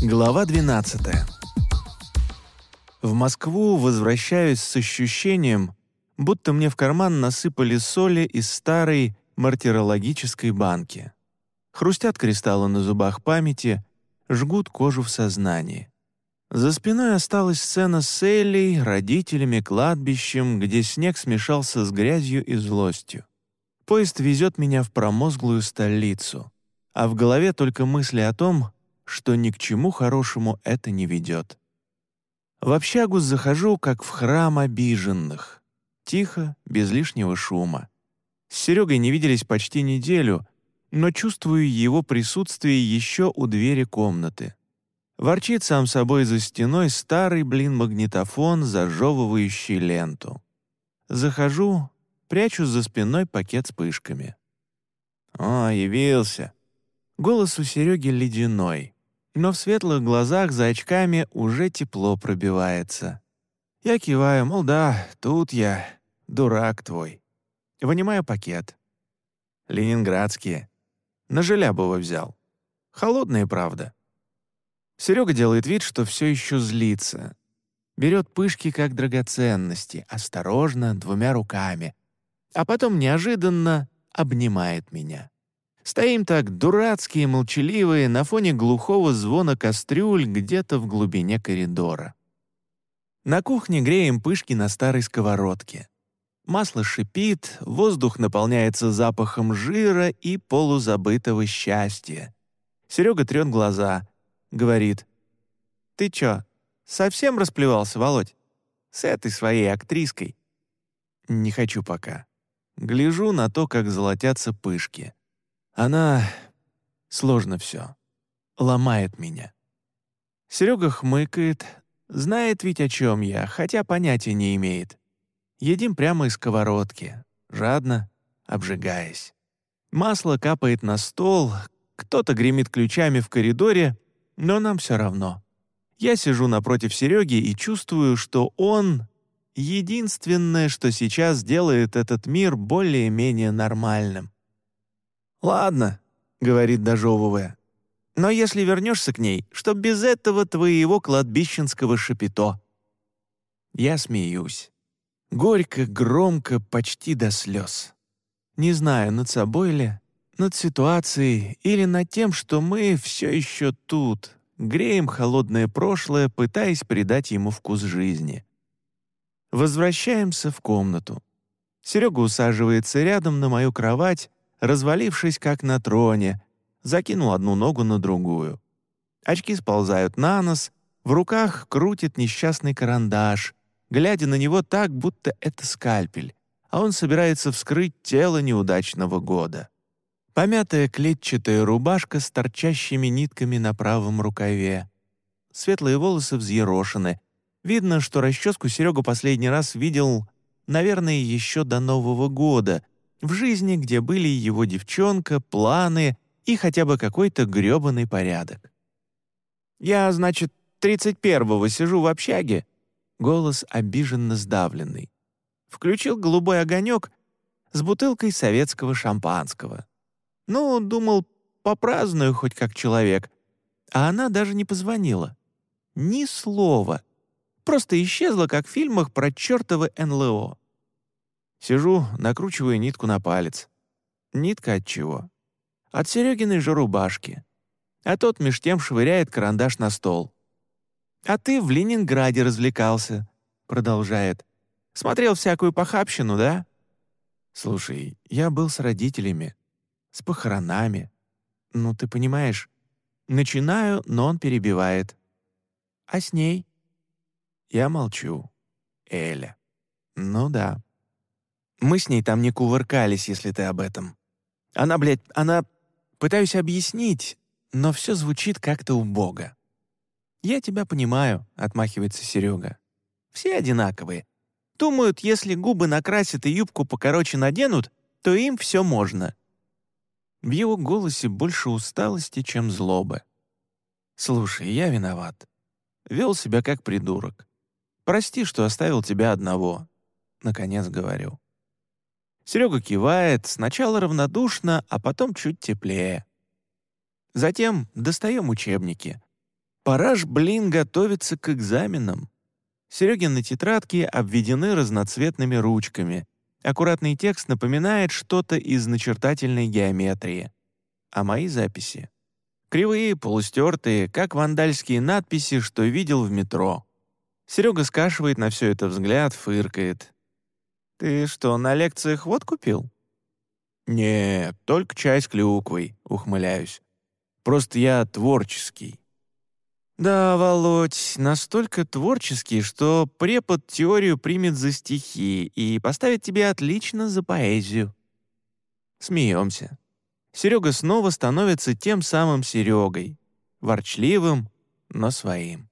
Глава 12. В Москву возвращаюсь с ощущением, будто мне в карман насыпали соли из старой мартирологической банки. Хрустят кристаллы на зубах памяти, жгут кожу в сознании. За спиной осталась сцена с Элей, родителями, кладбищем, где снег смешался с грязью и злостью. Поезд везет меня в промозглую столицу, а в голове только мысли о том, что ни к чему хорошему это не ведет. В общагу захожу, как в храм обиженных. Тихо, без лишнего шума. С Серегой не виделись почти неделю, но чувствую его присутствие еще у двери комнаты. Ворчит сам собой за стеной старый, блин, магнитофон, зажевывающий ленту. Захожу, прячу за спиной пакет с пышками. «О, явился!» Голос у Сереги ледяной но в светлых глазах за очками уже тепло пробивается. Я киваю, мол, да, тут я, дурак твой. Вынимаю пакет. Ленинградские. На Желябова взял. Холодные, правда. Серега делает вид, что все еще злится. Берет пышки как драгоценности, осторожно, двумя руками. А потом неожиданно обнимает меня. Стоим так дурацкие, молчаливые, на фоне глухого звона кастрюль где-то в глубине коридора. На кухне греем пышки на старой сковородке. Масло шипит, воздух наполняется запахом жира и полузабытого счастья. Серега трет глаза, говорит. «Ты чё, совсем расплевался, Володь? С этой своей актриской?» «Не хочу пока. Гляжу на то, как золотятся пышки. Она... Сложно все. Ломает меня. Серега хмыкает, знает ведь о чем я, хотя понятия не имеет. Едим прямо из сковородки, жадно, обжигаясь. Масло капает на стол, кто-то гремит ключами в коридоре, но нам все равно. Я сижу напротив Сереги и чувствую, что он — единственное, что сейчас делает этот мир более-менее нормальным. «Ладно», — говорит, дожевывая. «Но если вернешься к ней, чтоб без этого твоего кладбищенского шапито». Я смеюсь. Горько, громко, почти до слез. Не знаю, над собой ли, над ситуацией или над тем, что мы все еще тут, греем холодное прошлое, пытаясь придать ему вкус жизни. Возвращаемся в комнату. Серега усаживается рядом на мою кровать, развалившись как на троне, закинул одну ногу на другую. Очки сползают на нос, в руках крутит несчастный карандаш, глядя на него так, будто это скальпель, а он собирается вскрыть тело неудачного года. Помятая клетчатая рубашка с торчащими нитками на правом рукаве. Светлые волосы взъерошены. Видно, что расческу Серега последний раз видел, наверное, еще до Нового года — в жизни, где были его девчонка, планы и хотя бы какой-то грёбаный порядок. «Я, значит, тридцать первого сижу в общаге», голос обиженно сдавленный. Включил голубой огонек с бутылкой советского шампанского. Ну, думал, попраздную хоть как человек. А она даже не позвонила. Ни слова. Просто исчезла, как в фильмах про чертовы НЛО. Сижу, накручиваю нитку на палец. Нитка от чего? От Серегиной же рубашки. А тот меж тем швыряет карандаш на стол. «А ты в Ленинграде развлекался», — продолжает. «Смотрел всякую похабщину, да?» «Слушай, я был с родителями, с похоронами. Ну, ты понимаешь, начинаю, но он перебивает. А с ней?» Я молчу. Эля. «Ну да». Мы с ней там не кувыркались, если ты об этом. Она, блядь, она... Пытаюсь объяснить, но все звучит как-то убого. «Я тебя понимаю», — отмахивается Серега. «Все одинаковые. Думают, если губы накрасят и юбку покороче наденут, то им все можно». В его голосе больше усталости, чем злобы. «Слушай, я виноват. Вел себя как придурок. Прости, что оставил тебя одного», — наконец говорю. Серега кивает, сначала равнодушно, а потом чуть теплее. Затем достаем учебники. Пора ж, блин, готовиться к экзаменам. Серегины тетрадки обведены разноцветными ручками. Аккуратный текст напоминает что-то из начертательной геометрии. А мои записи? Кривые, полустертые, как вандальские надписи, что видел в метро. Серега скашивает на все это взгляд, фыркает. «Ты что, на лекциях вот купил?» «Не, только чай с клюквой», — ухмыляюсь. «Просто я творческий». «Да, Володь, настолько творческий, что препод теорию примет за стихи и поставит тебе отлично за поэзию». Смеемся. Серега снова становится тем самым Серегой, ворчливым, но своим.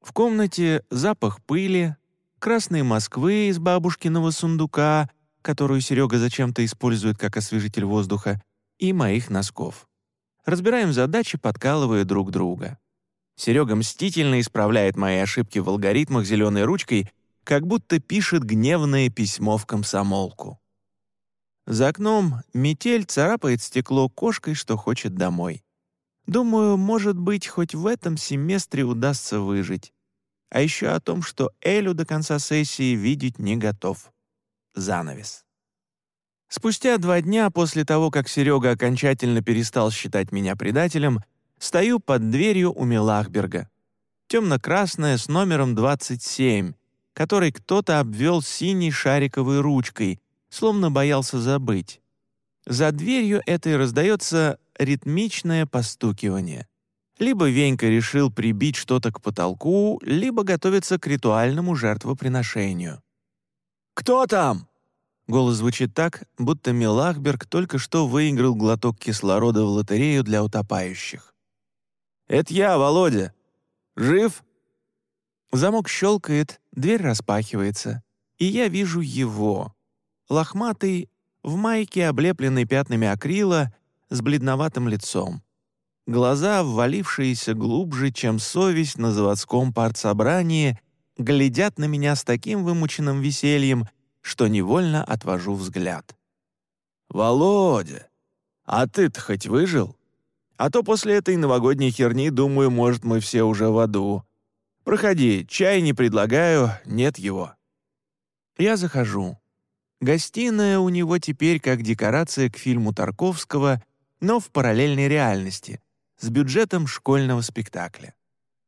В комнате запах пыли, красной Москвы из бабушкиного сундука, которую Серега зачем-то использует как освежитель воздуха, и моих носков. Разбираем задачи, подкалывая друг друга. Серега мстительно исправляет мои ошибки в алгоритмах зеленой ручкой, как будто пишет гневное письмо в комсомолку. За окном метель царапает стекло кошкой, что хочет домой. Думаю, может быть, хоть в этом семестре удастся выжить. А еще о том, что Элю до конца сессии видеть не готов. Занавес. Спустя два дня после того, как Серега окончательно перестал считать меня предателем, стою под дверью у Милахберга. Темно-красная с номером 27, который кто-то обвел синей шариковой ручкой, словно боялся забыть. За дверью этой раздается ритмичное постукивание. Либо Венька решил прибить что-то к потолку, либо готовится к ритуальному жертвоприношению. «Кто там?» Голос звучит так, будто Милахберг только что выиграл глоток кислорода в лотерею для утопающих. «Это я, Володя. Жив?» Замок щелкает, дверь распахивается, и я вижу его. Лохматый, в майке, облепленной пятнами акрила, с бледноватым лицом. Глаза, ввалившиеся глубже, чем совесть на заводском партсобрании, глядят на меня с таким вымученным весельем, что невольно отвожу взгляд. «Володя, а ты-то хоть выжил? А то после этой новогодней херни, думаю, может, мы все уже в аду. Проходи, чай не предлагаю, нет его». Я захожу. Гостиная у него теперь как декорация к фильму Тарковского, но в параллельной реальности — с бюджетом школьного спектакля.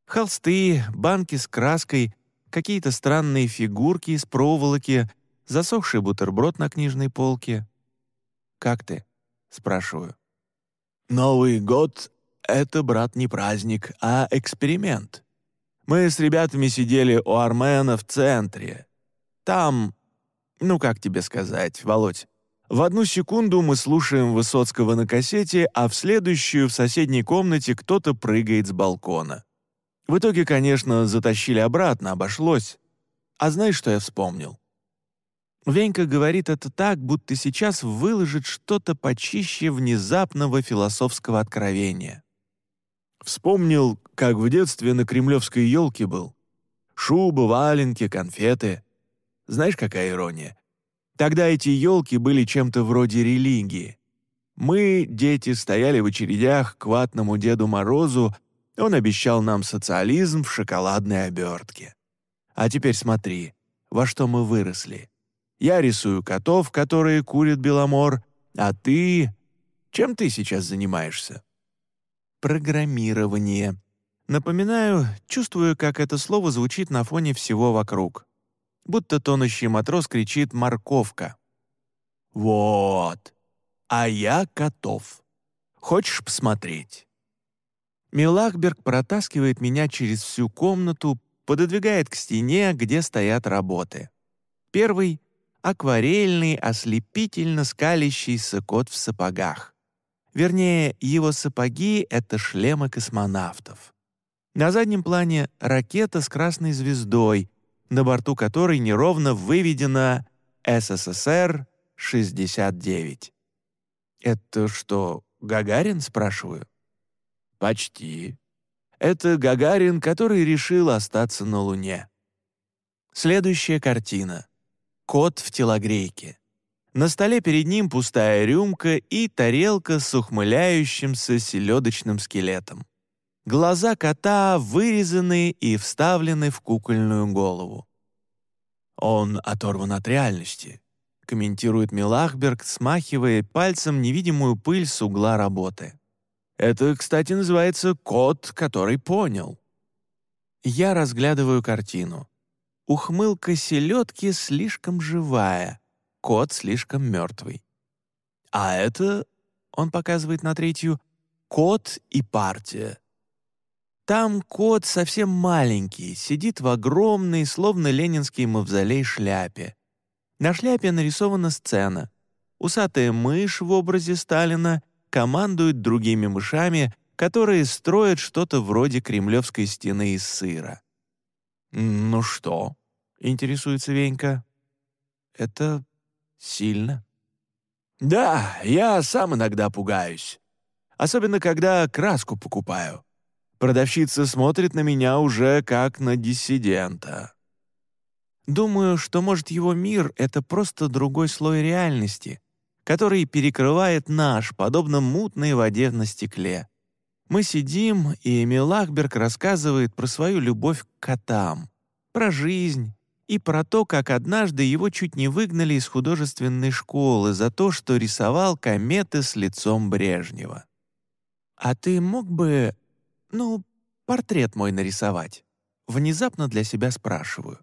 Холсты, банки с краской, какие-то странные фигурки из проволоки, засохший бутерброд на книжной полке. «Как ты?» — спрашиваю. «Новый год — это, брат, не праздник, а эксперимент. Мы с ребятами сидели у Армена в центре. Там, ну как тебе сказать, Володь, в одну секунду мы слушаем Высоцкого на кассете, а в следующую в соседней комнате кто-то прыгает с балкона. В итоге, конечно, затащили обратно, обошлось. А знаешь, что я вспомнил? Венька говорит это так, будто сейчас выложит что-то почище внезапного философского откровения. Вспомнил, как в детстве на кремлевской елке был. Шуба, валенки, конфеты. Знаешь, какая ирония? Тогда эти елки были чем-то вроде религии. Мы, дети, стояли в очередях к ватному Деду Морозу, он обещал нам социализм в шоколадной обертке. А теперь смотри, во что мы выросли. Я рисую котов, которые курят беломор, а ты... Чем ты сейчас занимаешься? Программирование. Напоминаю, чувствую, как это слово звучит на фоне всего вокруг будто тонущий матрос кричит «морковка». «Вот, а я котов. Хочешь посмотреть?» Милахберг протаскивает меня через всю комнату, пододвигает к стене, где стоят работы. Первый — акварельный, ослепительно скалящийся кот в сапогах. Вернее, его сапоги — это шлемы космонавтов. На заднем плане — ракета с красной звездой, на борту которой неровно выведено «СССР-69». «Это что, Гагарин?» — спрашиваю. «Почти. Это Гагарин, который решил остаться на Луне». Следующая картина. Кот в телогрейке. На столе перед ним пустая рюмка и тарелка с ухмыляющимся селедочным скелетом. Глаза кота вырезаны и вставлены в кукольную голову. «Он оторван от реальности», — комментирует Милахберг, смахивая пальцем невидимую пыль с угла работы. «Это, кстати, называется «кот, который понял». Я разглядываю картину. Ухмылка селедки слишком живая, кот слишком мертвый. А это, он показывает на третью, кот и партия. Там кот совсем маленький, сидит в огромной, словно ленинский мавзолей, шляпе. На шляпе нарисована сцена. Усатая мышь в образе Сталина командует другими мышами, которые строят что-то вроде кремлевской стены из сыра. «Ну что?» — интересуется Венька. «Это сильно». «Да, я сам иногда пугаюсь. Особенно, когда краску покупаю. Продавщица смотрит на меня уже как на диссидента. Думаю, что, может, его мир — это просто другой слой реальности, который перекрывает наш, подобно мутной воде на стекле. Мы сидим, и Эмил Ахберг рассказывает про свою любовь к котам, про жизнь и про то, как однажды его чуть не выгнали из художественной школы за то, что рисовал кометы с лицом Брежнева. «А ты мог бы «Ну, портрет мой нарисовать». Внезапно для себя спрашиваю.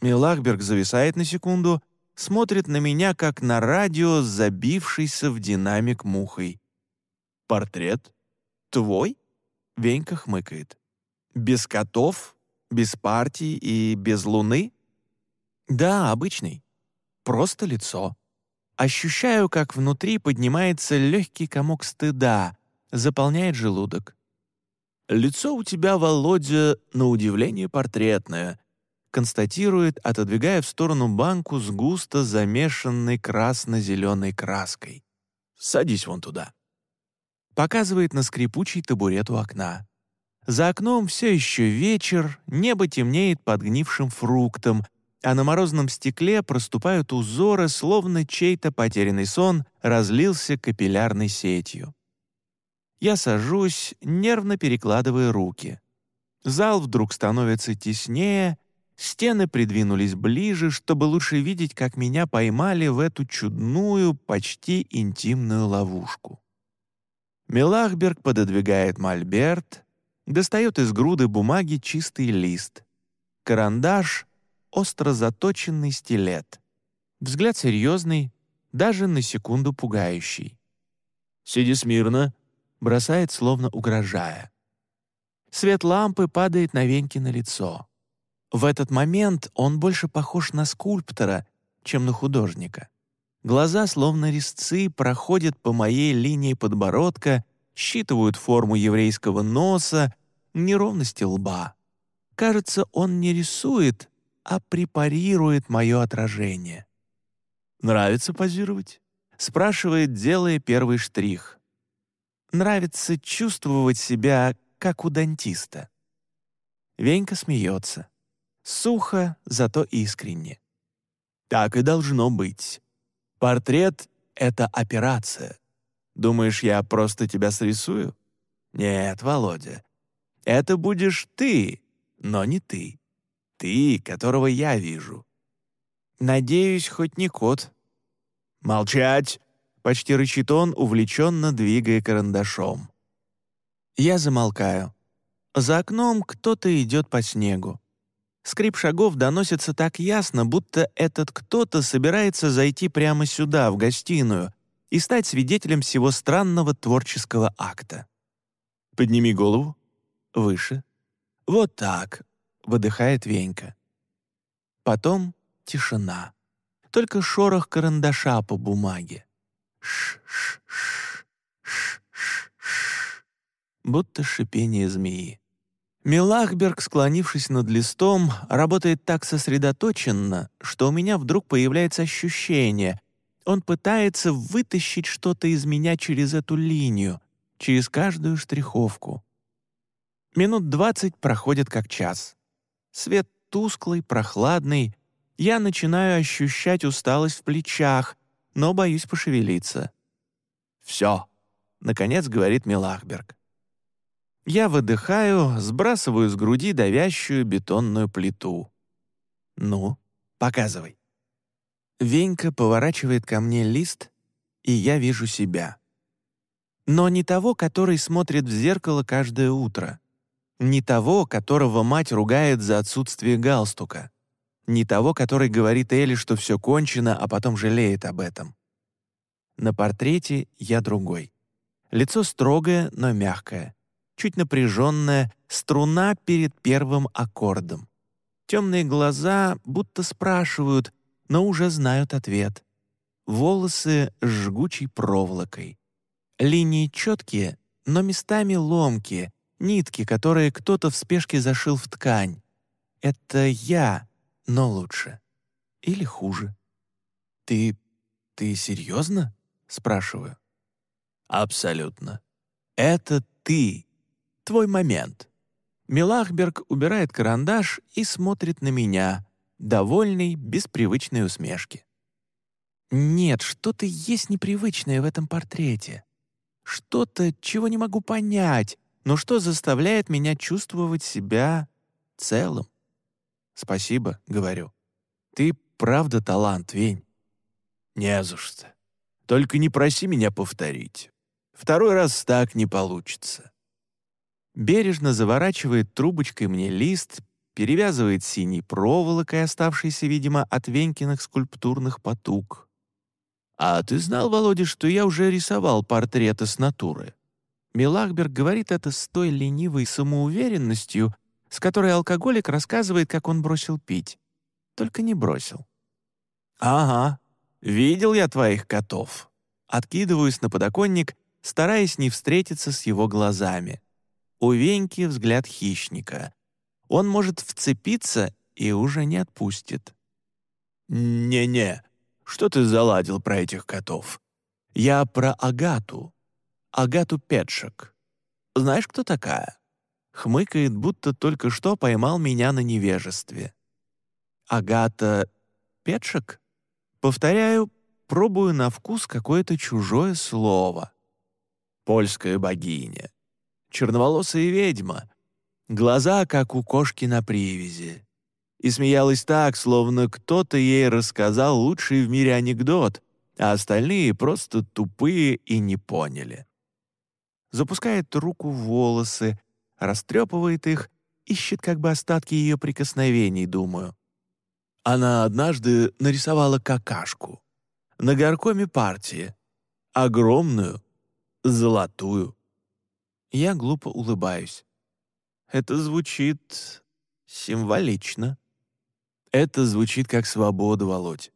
Милахберг зависает на секунду, смотрит на меня, как на радио, забившийся в динамик мухой. «Портрет? Твой?» Венька хмыкает. «Без котов? Без партии и без луны?» «Да, обычный. Просто лицо. Ощущаю, как внутри поднимается легкий комок стыда, заполняет желудок. «Лицо у тебя, Володя, на удивление портретное», констатирует, отодвигая в сторону банку с густо замешанной красно-зеленой краской. «Садись вон туда». Показывает на скрипучий табурет у окна. За окном все еще вечер, небо темнеет подгнившим фруктом, а на морозном стекле проступают узоры, словно чей-то потерянный сон разлился капиллярной сетью. Я сажусь, нервно перекладывая руки. Зал вдруг становится теснее, стены придвинулись ближе, чтобы лучше видеть, как меня поймали в эту чудную, почти интимную ловушку. Мелахберг пододвигает мольберт, достает из груды бумаги чистый лист. Карандаш — остро заточенный стилет. Взгляд серьезный, даже на секунду пугающий. «Сиди смирно», бросает, словно угрожая. Свет лампы падает на Веньки на лицо. В этот момент он больше похож на скульптора, чем на художника. Глаза, словно резцы, проходят по моей линии подбородка, считывают форму еврейского носа, неровности лба. Кажется, он не рисует, а препарирует мое отражение. «Нравится позировать?» — спрашивает, делая первый штрих. Нравится чувствовать себя, как у дантиста. Венька смеется. Сухо, зато искренне. Так и должно быть. Портрет — это операция. Думаешь, я просто тебя срисую? Нет, Володя. Это будешь ты, но не ты. Ты, которого я вижу. Надеюсь, хоть не кот. Молчать! Почти рычит он, увлеченно двигая карандашом. Я замолкаю. За окном кто-то идет по снегу. Скрип шагов доносится так ясно, будто этот кто-то собирается зайти прямо сюда, в гостиную, и стать свидетелем всего странного творческого акта. «Подними голову. Выше. Вот так», — выдыхает Венька. Потом тишина. Только шорох карандаша по бумаге будто шипение змеи. Милахберг, склонившись над листом, работает так сосредоточенно, что у меня вдруг появляется ощущение. Он пытается вытащить что-то из меня через эту линию, через каждую штриховку. Минут двадцать проходит как час. Свет тусклый, прохладный. Я начинаю ощущать усталость в плечах, но боюсь пошевелиться. «Все», — наконец говорит Милахберг. Я выдыхаю, сбрасываю с груди давящую бетонную плиту. «Ну, показывай». Венька поворачивает ко мне лист, и я вижу себя. Но не того, который смотрит в зеркало каждое утро. Не того, которого мать ругает за отсутствие галстука. Не того, который говорит Элли, что все кончено, а потом жалеет об этом. На портрете я другой. Лицо строгое, но мягкое. Чуть напряженное, струна перед первым аккордом. Темные глаза будто спрашивают, но уже знают ответ. Волосы с жгучей проволокой. Линии четкие, но местами ломкие, нитки, которые кто-то в спешке зашил в ткань. Это я, но лучше. Или хуже. «Ты... ты серьезно?» — спрашиваю. «Абсолютно. Это ты. Твой момент». Милахберг убирает карандаш и смотрит на меня, довольный, без привычной усмешки. «Нет, что-то есть непривычное в этом портрете. Что-то, чего не могу понять, но что заставляет меня чувствовать себя целым. «Спасибо», — говорю. «Ты правда талант, Вень». «Не за что. Только не проси меня повторить. Второй раз так не получится». Бережно заворачивает трубочкой мне лист, перевязывает синей проволокой, оставшейся, видимо, от Венькиных скульптурных потуг. «А ты знал, Володя, что я уже рисовал портреты с натуры?» Милахберг говорит это с той ленивой самоуверенностью, с которой алкоголик рассказывает, как он бросил пить. Только не бросил. «Ага, видел я твоих котов». Откидываюсь на подоконник, стараясь не встретиться с его глазами. У Веньки взгляд хищника. Он может вцепиться и уже не отпустит. «Не-не, что ты заладил про этих котов? Я про Агату, Агату Петшек. Знаешь, кто такая?» Хмыкает, будто только что поймал меня на невежестве. «Агата Петшек?» Повторяю, пробую на вкус какое-то чужое слово. Польская богиня. Черноволосая ведьма. Глаза, как у кошки на привязи. И смеялась так, словно кто-то ей рассказал лучший в мире анекдот, а остальные просто тупые и не поняли. Запускает руку в волосы, растрепывает их, ищет как бы остатки ее прикосновений, думаю. Она однажды нарисовала какашку. На горкоме партии. Огромную, золотую. Я глупо улыбаюсь. Это звучит символично. Это звучит как свобода, Володь.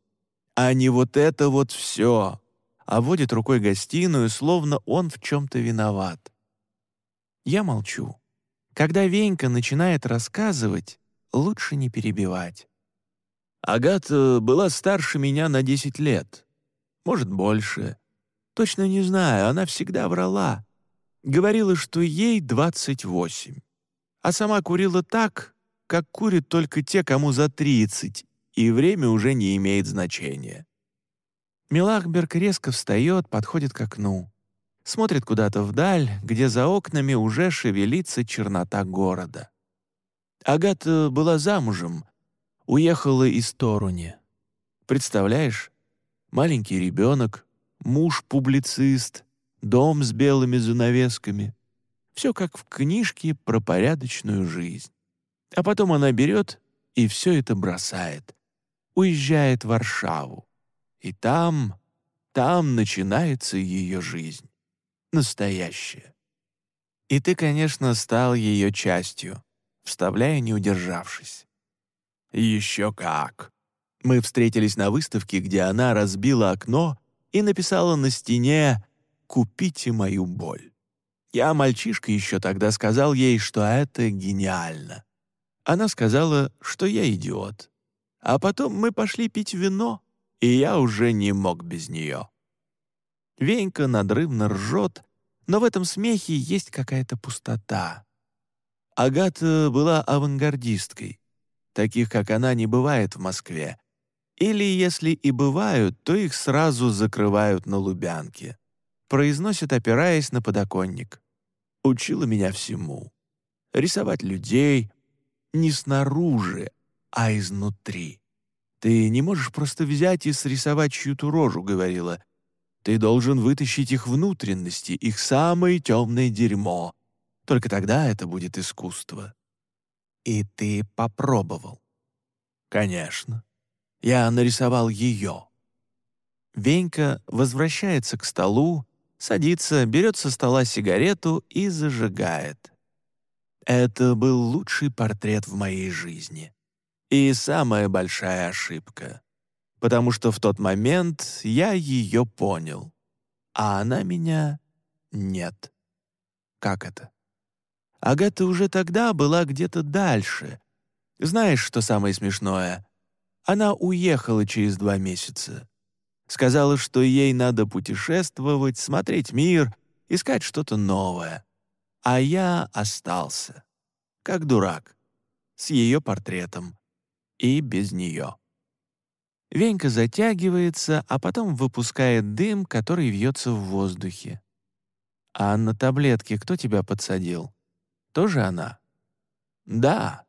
А не вот это вот все. А водит рукой гостиную, словно он в чем-то виноват. Я молчу. Когда Венька начинает рассказывать, лучше не перебивать. Агата была старше меня на 10 лет. Может, больше. Точно не знаю, она всегда врала. Говорила, что ей 28. А сама курила так, как курят только те, кому за 30, и время уже не имеет значения. Милахберг резко встает, подходит к окну смотрит куда-то вдаль, где за окнами уже шевелится чернота города. Агата была замужем, уехала из Торуни. Представляешь, маленький ребенок, муж-публицист, дом с белыми занавесками. Все как в книжке про порядочную жизнь. А потом она берет и все это бросает. Уезжает в Варшаву. И там, там начинается ее жизнь настоящее. И ты, конечно, стал ее частью, вставляя, не удержавшись. Еще как. Мы встретились на выставке, где она разбила окно и написала на стене «Купите мою боль». Я, мальчишка, еще тогда сказал ей, что это гениально. Она сказала, что я идиот. А потом мы пошли пить вино, и я уже не мог без нее. Венька надрывно ржет, но в этом смехе есть какая-то пустота. Агата была авангардисткой. Таких, как она, не бывает в Москве. Или, если и бывают, то их сразу закрывают на Лубянке. Произносит, опираясь на подоконник. учила меня всему. Рисовать людей не снаружи, а изнутри. Ты не можешь просто взять и срисовать чью-то рожу, говорила. Ты должен вытащить их внутренности, их самое темное дерьмо. Только тогда это будет искусство. И ты попробовал. Конечно. Я нарисовал ее. Венька возвращается к столу, садится, берет со стола сигарету и зажигает. Это был лучший портрет в моей жизни. И самая большая ошибка. Потому что в тот момент я ее понял, а она меня нет. Как это? Агата уже тогда была где-то дальше. Знаешь, что самое смешное? Она уехала через два месяца. Сказала, что ей надо путешествовать, смотреть мир, искать что-то новое. А я остался. Как дурак. С ее портретом. И без нее. Венька затягивается, а потом выпускает дым, который вьется в воздухе. «А на таблетке кто тебя подсадил? Тоже она?» «Да.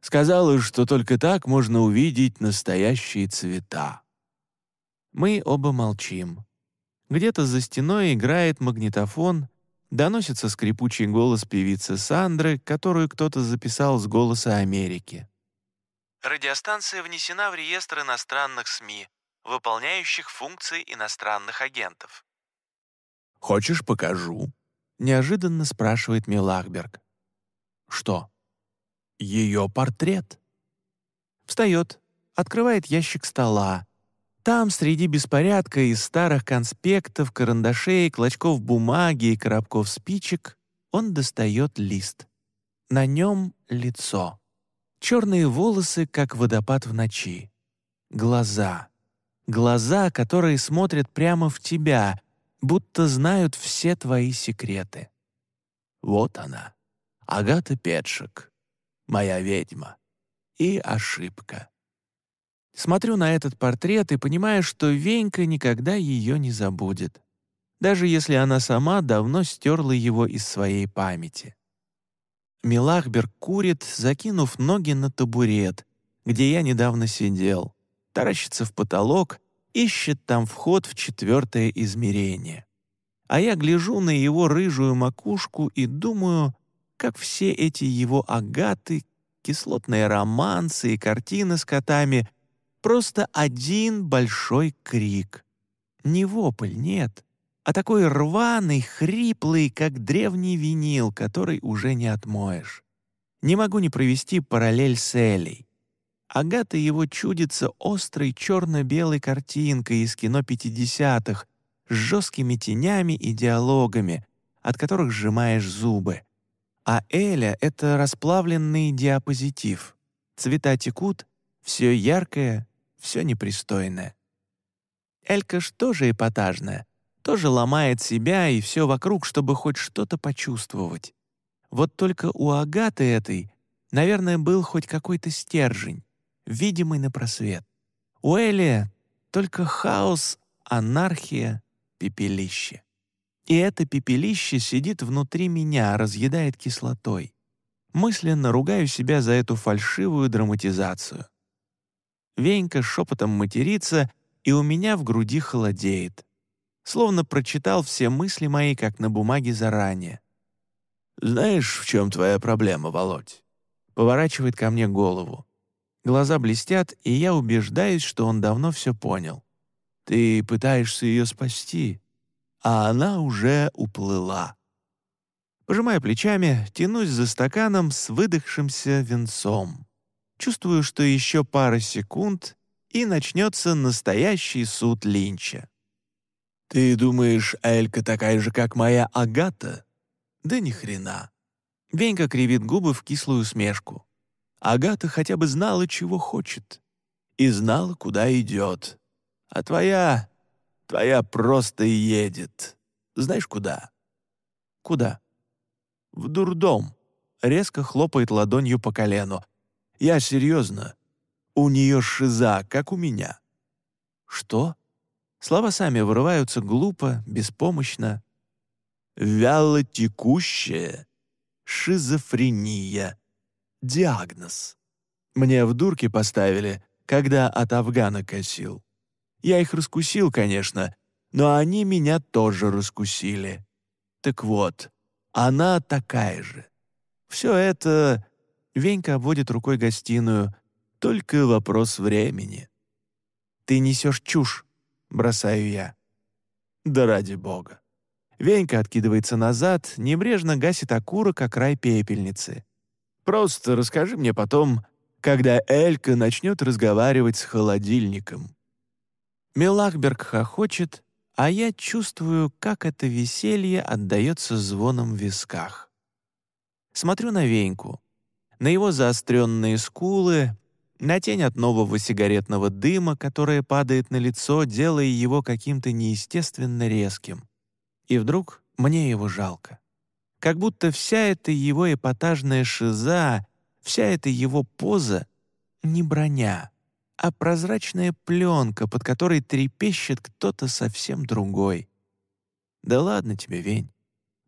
Сказала, что только так можно увидеть настоящие цвета». Мы оба молчим. Где-то за стеной играет магнитофон, доносится скрипучий голос певицы Сандры, которую кто-то записал с «Голоса Америки». Радиостанция внесена в реестр иностранных СМИ, выполняющих функции иностранных агентов. «Хочешь, покажу?» — неожиданно спрашивает Милахберг. «Что?» «Ее портрет». Встает, открывает ящик стола, там, среди беспорядка из старых конспектов, карандашей, клочков бумаги и коробков спичек, он достает лист. На нем лицо. Черные волосы, как водопад в ночи. Глаза. Глаза, которые смотрят прямо в тебя, будто знают все твои секреты. Вот она, Агата Петшик, моя ведьма. И ошибка. Смотрю на этот портрет и понимаю, что Венька никогда ее не забудет, даже если она сама давно стерла его из своей памяти. Милахберг курит, закинув ноги на табурет, где я недавно сидел, таращится в потолок, ищет там вход в четвертое измерение. А я гляжу на его рыжую макушку и думаю, как все эти его агаты, кислотные романсы и картины с котами Просто один большой крик. Не вопль, нет, а такой рваный, хриплый, как древний винил, который уже не отмоешь. Не могу не провести параллель с Элей. Агата его чудится острой черно-белой картинкой из кино 50-х с жесткими тенями и диалогами, от которых сжимаешь зубы. А Эля — это расплавленный диапозитив. Цвета текут, все яркое, все непристойное. Элька ж тоже эпатажная, тоже ломает себя и все вокруг, чтобы хоть что-то почувствовать. Вот только у Агаты этой, наверное, был хоть какой-то стержень, видимый на просвет. У Эли только хаос, анархия, пепелище. И это пепелище сидит внутри меня, разъедает кислотой. Мысленно ругаю себя за эту фальшивую драматизацию. Венька шепотом матерится, и у меня в груди холодеет. Словно прочитал все мысли мои, как на бумаге заранее. «Знаешь, в чем твоя проблема, Володь?» Поворачивает ко мне голову. Глаза блестят, и я убеждаюсь, что он давно все понял. Ты пытаешься ее спасти, а она уже уплыла. Пожимая плечами, тянусь за стаканом с выдохшимся венцом. Чувствую, что еще пара секунд, и начнется настоящий суд Линча. «Ты думаешь, Элька такая же, как моя Агата?» «Да ни хрена». Венька кривит губы в кислую смешку. Агата хотя бы знала, чего хочет. И знала, куда идет. А твоя... твоя просто едет. Знаешь, куда? Куда? В дурдом. Резко хлопает ладонью по колену. Я серьезно. У нее шиза, как у меня». «Что?» Слова сами вырываются глупо, беспомощно. Вялотекущая шизофрения. Диагноз. Мне в дурке поставили, когда от Афгана косил. Я их раскусил, конечно, но они меня тоже раскусили. Так вот, она такая же. Все это... Венька обводит рукой гостиную. Только вопрос времени. «Ты несешь чушь», — бросаю я. «Да ради бога». Венька откидывается назад, небрежно гасит окурок о край пепельницы. «Просто расскажи мне потом, когда Элька начнет разговаривать с холодильником». Милахберг хохочет, а я чувствую, как это веселье отдается звоном в висках. Смотрю на Веньку, на его заостренные скулы, на тень от нового сигаретного дыма, которая падает на лицо, делая его каким-то неестественно резким. И вдруг мне его жалко. Как будто вся эта его эпатажная шиза, вся эта его поза — не броня, а прозрачная пленка, под которой трепещет кто-то совсем другой. Да ладно тебе, Вень.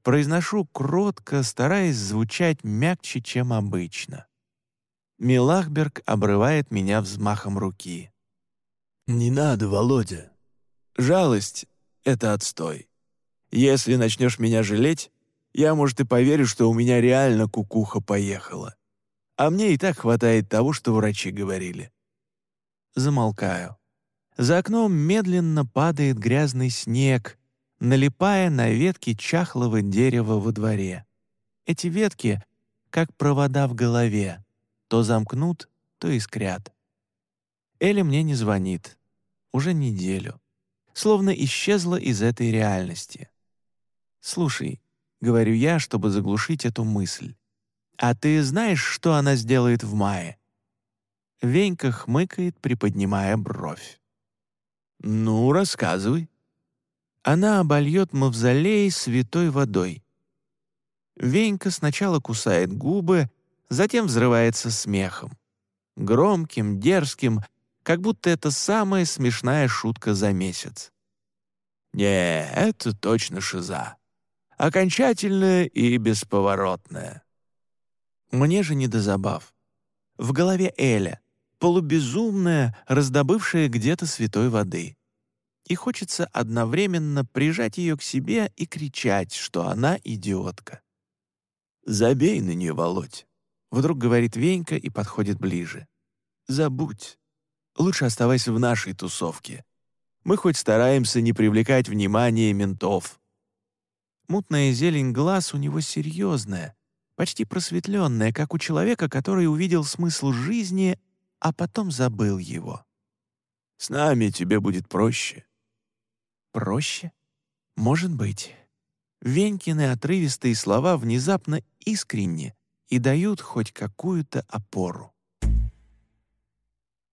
Произношу кротко, стараясь звучать мягче, чем обычно. Милахберг обрывает меня взмахом руки. «Не надо, Володя. Жалость — это отстой. Если начнешь меня жалеть, я, может, и поверю, что у меня реально кукуха поехала. А мне и так хватает того, что врачи говорили замолкаю. За окном медленно падает грязный снег, налипая на ветки чахлого дерева во дворе. Эти ветки, как провода в голове, то замкнут, то искрят. Эля мне не звонит. Уже неделю. Словно исчезла из этой реальности. «Слушай», — говорю я, чтобы заглушить эту мысль, «а ты знаешь, что она сделает в мае?» Венька хмыкает, приподнимая бровь. «Ну, рассказывай». Она обольет мавзолей святой водой. Венька сначала кусает губы, затем взрывается смехом. Громким, дерзким, как будто это самая смешная шутка за месяц. «Не, это точно шиза. Окончательная и бесповоротная». Мне же не до забав. В голове Эля, полубезумная, раздобывшая где-то святой воды. И хочется одновременно прижать ее к себе и кричать, что она идиотка. «Забей на нее, Володь», — вдруг говорит Венька и подходит ближе. «Забудь. Лучше оставайся в нашей тусовке. Мы хоть стараемся не привлекать внимание ментов». Мутная зелень глаз у него серьезная, почти просветленная, как у человека, который увидел смысл жизни, а потом забыл его. «С нами тебе будет проще». «Проще? Может быть». Венькины отрывистые слова внезапно искренни и дают хоть какую-то опору.